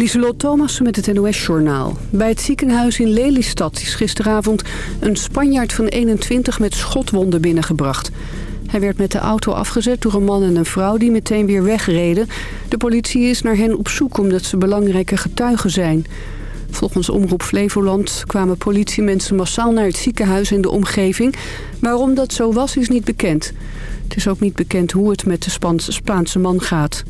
Lieselot Thomas met het NOS-journaal. Bij het ziekenhuis in Lelystad is gisteravond een Spanjaard van 21 met schotwonden binnengebracht. Hij werd met de auto afgezet door een man en een vrouw die meteen weer wegreden. De politie is naar hen op zoek omdat ze belangrijke getuigen zijn. Volgens Omroep Flevoland kwamen politiemensen massaal naar het ziekenhuis en de omgeving. Waarom dat zo was is niet bekend. Het is ook niet bekend hoe het met de Spaanse man gaat.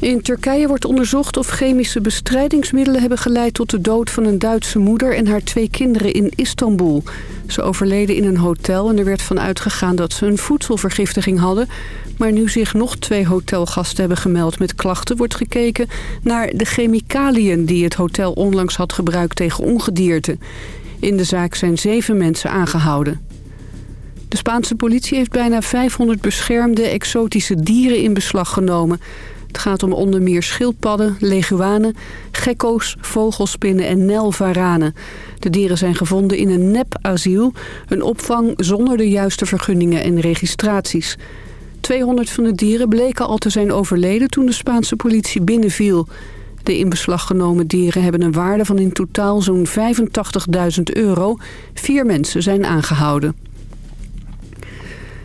In Turkije wordt onderzocht of chemische bestrijdingsmiddelen hebben geleid tot de dood van een Duitse moeder en haar twee kinderen in Istanbul. Ze overleden in een hotel en er werd van uitgegaan dat ze een voedselvergiftiging hadden. Maar nu zich nog twee hotelgasten hebben gemeld met klachten... wordt gekeken naar de chemicaliën die het hotel onlangs had gebruikt tegen ongedierte. In de zaak zijn zeven mensen aangehouden. De Spaanse politie heeft bijna 500 beschermde exotische dieren in beslag genomen. Het gaat om onder meer schildpadden, leguanen, gekko's, vogelspinnen en nelvaranen. De dieren zijn gevonden in een nepasiel, een opvang zonder de juiste vergunningen en registraties. 200 van de dieren bleken al te zijn overleden toen de Spaanse politie binnenviel. De in beslag genomen dieren hebben een waarde van in totaal zo'n 85.000 euro. Vier mensen zijn aangehouden.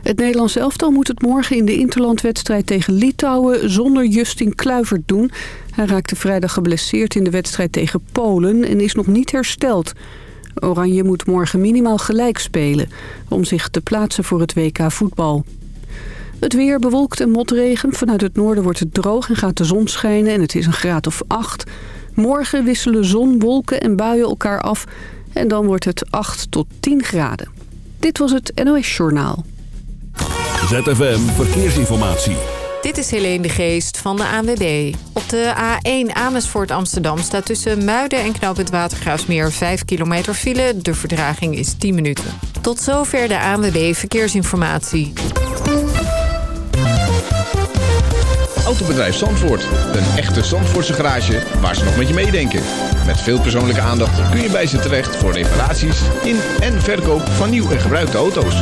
Het Nederlands elftal moet het morgen in de interlandwedstrijd tegen Litouwen zonder Justin Kluivert doen. Hij raakte vrijdag geblesseerd in de wedstrijd tegen Polen en is nog niet hersteld. Oranje moet morgen minimaal gelijk spelen om zich te plaatsen voor het WK voetbal. Het weer bewolkt en motregen. Vanuit het noorden wordt het droog en gaat de zon schijnen en het is een graad of 8. Morgen wisselen zon, wolken en buien elkaar af en dan wordt het 8 tot 10 graden. Dit was het NOS Journaal. ZFM Verkeersinformatie. Dit is Helene de Geest van de ANWB. Op de A1 Amersfoort Amsterdam staat tussen Muiden en Knoopend Watergraafsmeer 5 kilometer file. De verdraging is 10 minuten. Tot zover de ANWB Verkeersinformatie. Autobedrijf Zandvoort. Een echte Zandvoortse garage waar ze nog met je meedenken. Met veel persoonlijke aandacht kun je bij ze terecht voor reparaties in en verkoop van nieuw en gebruikte auto's.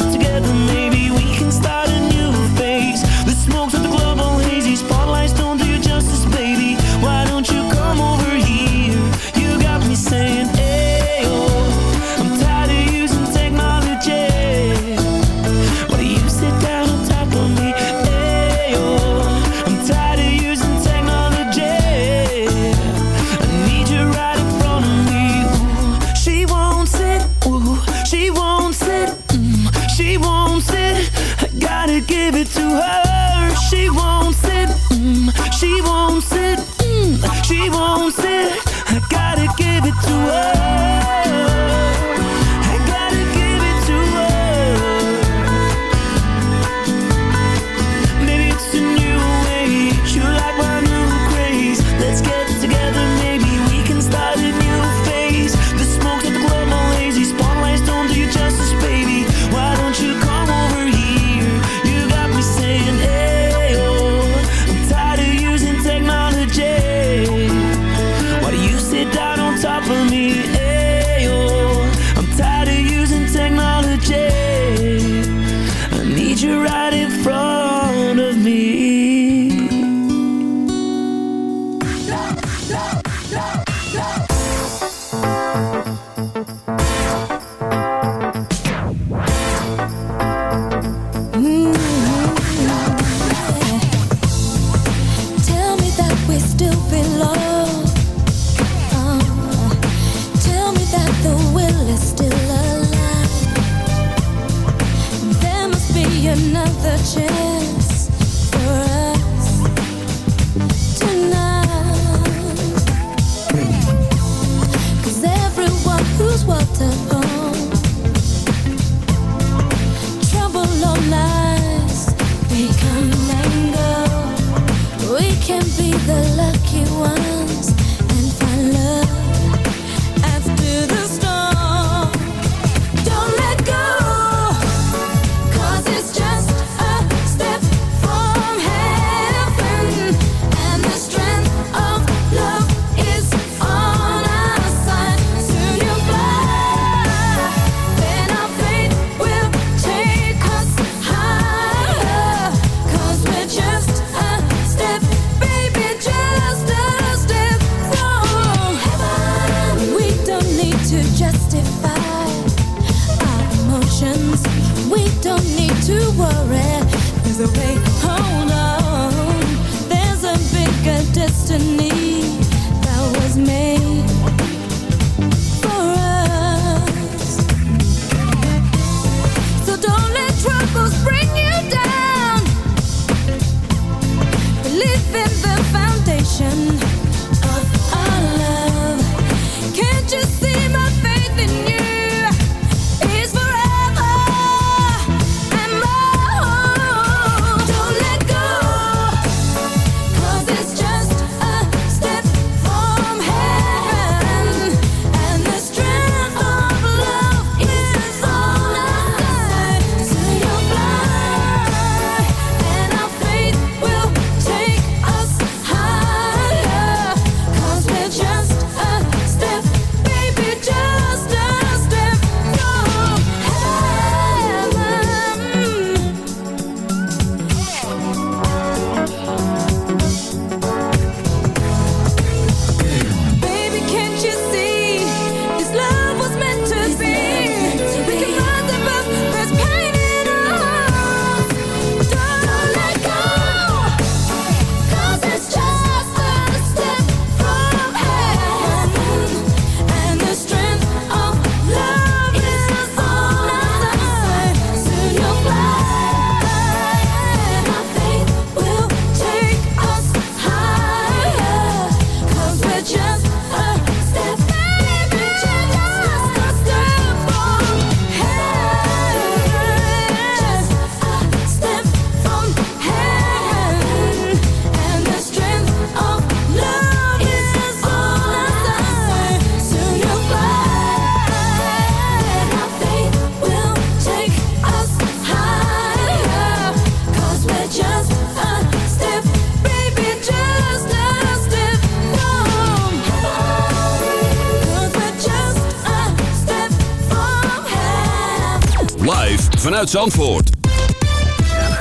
Zandvoort.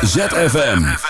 ZFM.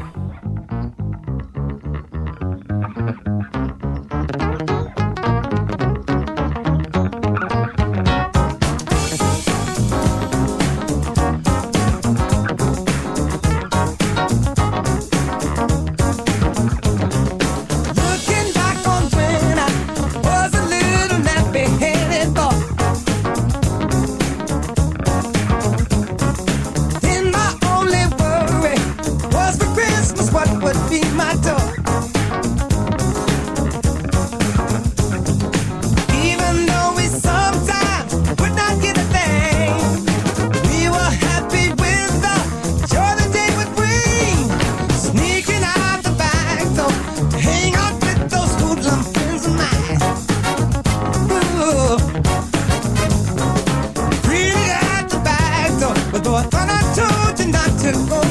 Oh.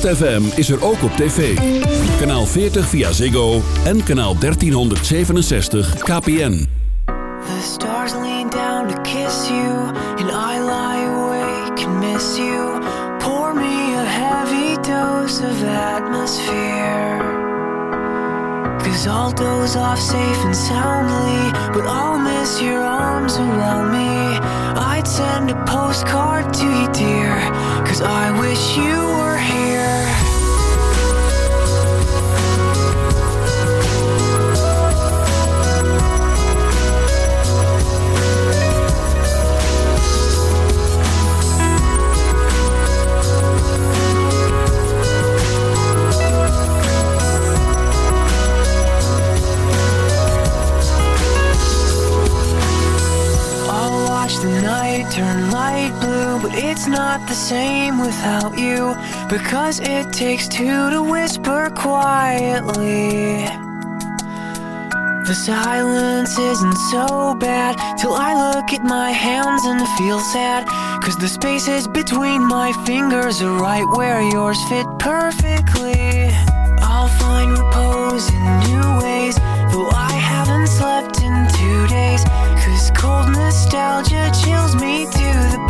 ZFM is er ook op tv. Kanaal 40 via Ziggo en kanaal 1367 KPN. The stars lean down to kiss you. And I lie awake and miss you. Pour me a heavy dose of atmosphere. Cause all doze off safe and soundly. But I'll miss your arms around me. I'd send a postcard to you, dear. Cause I wish you it's not the same without you. Because it takes two to whisper quietly. The silence isn't so bad till I look at my hands and feel sad. Cause the spaces between my fingers are right where yours fit perfectly. I'll find repose in new ways, though I haven't slept in two days. Cause cold nostalgia chills me to the